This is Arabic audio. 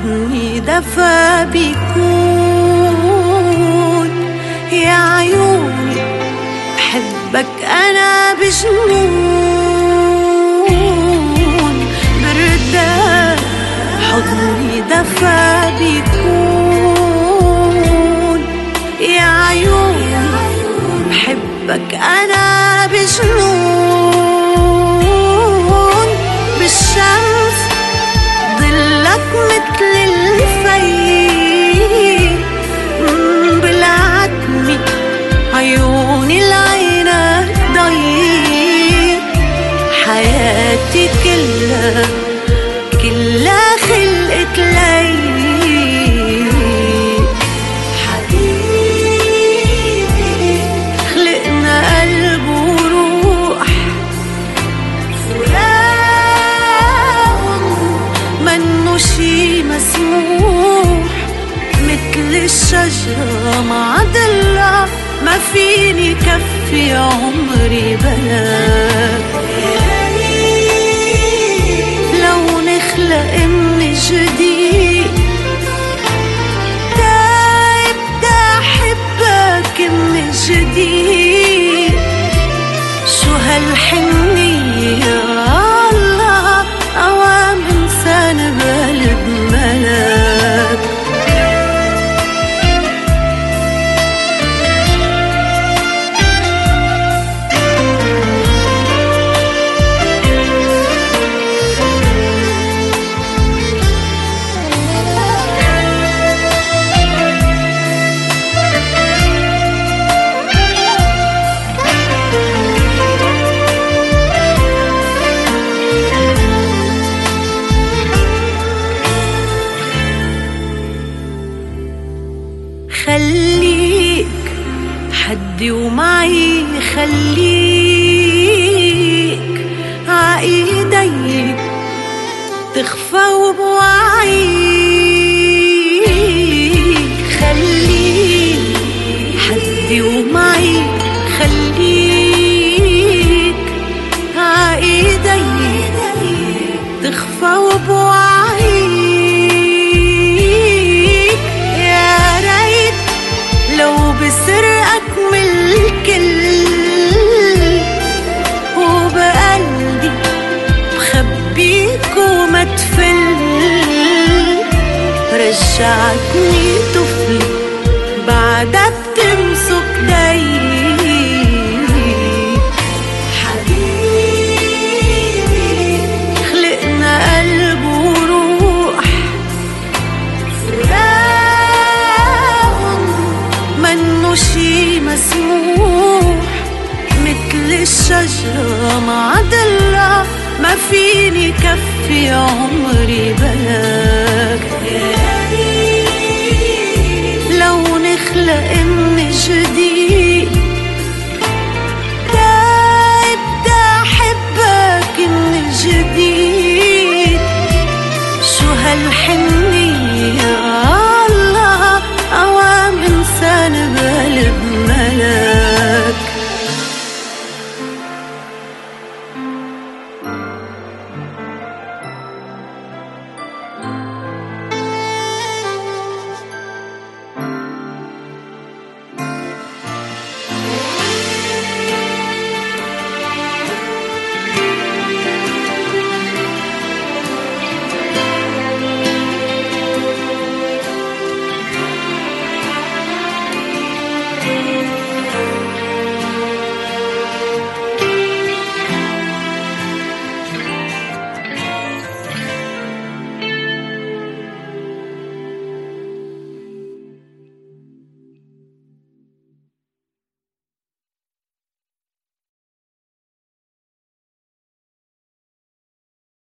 حضني دفا بيكون يا عيوني بحبك أنا بجنون. برتاح حضني دفا بيكون يا عيوني بحبك أنا بجنون. كلها خلقت ليك حبيبي خلقنا قلب وروح. فراق منه شي مسموح. مثل الشجرة مع ضلها ما فيني كفي عمري بلاك من جديد تعب أحبك من جديد شو هالحنية حدي ومعي خليك عايديك تخفى وبوعيك. خليك حدي ومعي رجعتني طفلي بعدها بتمسك دايك حبيبي خلقنا قلب وروح. مسموح. الشجرة ما فيني كفي عمري بلاك لو